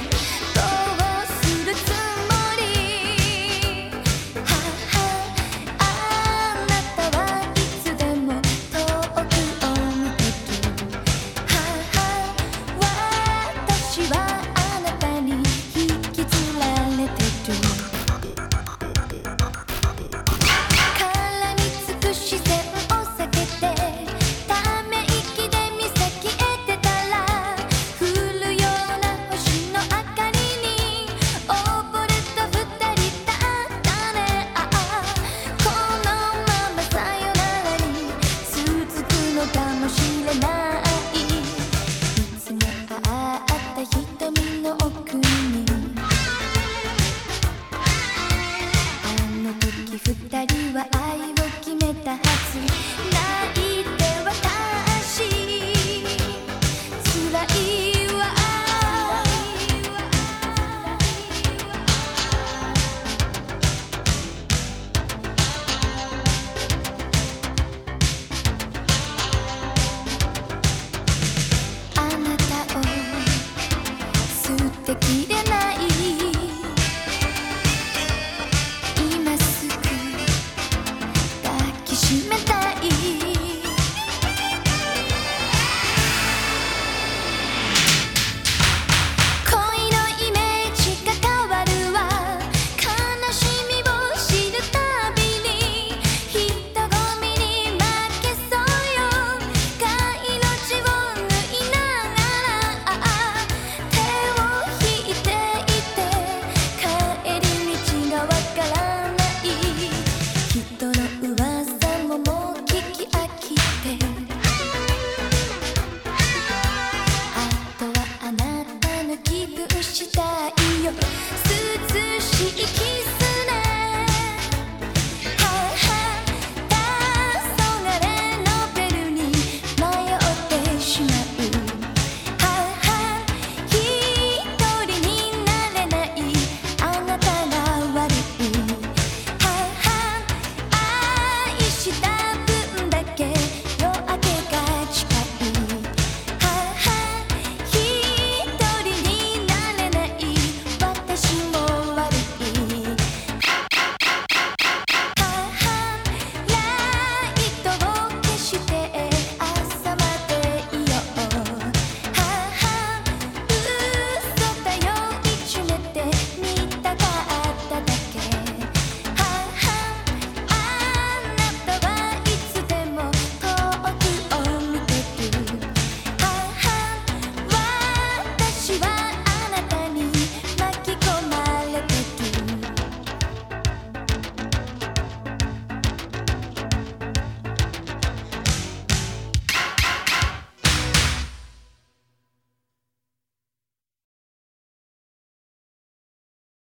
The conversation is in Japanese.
you. したいよ。涼しい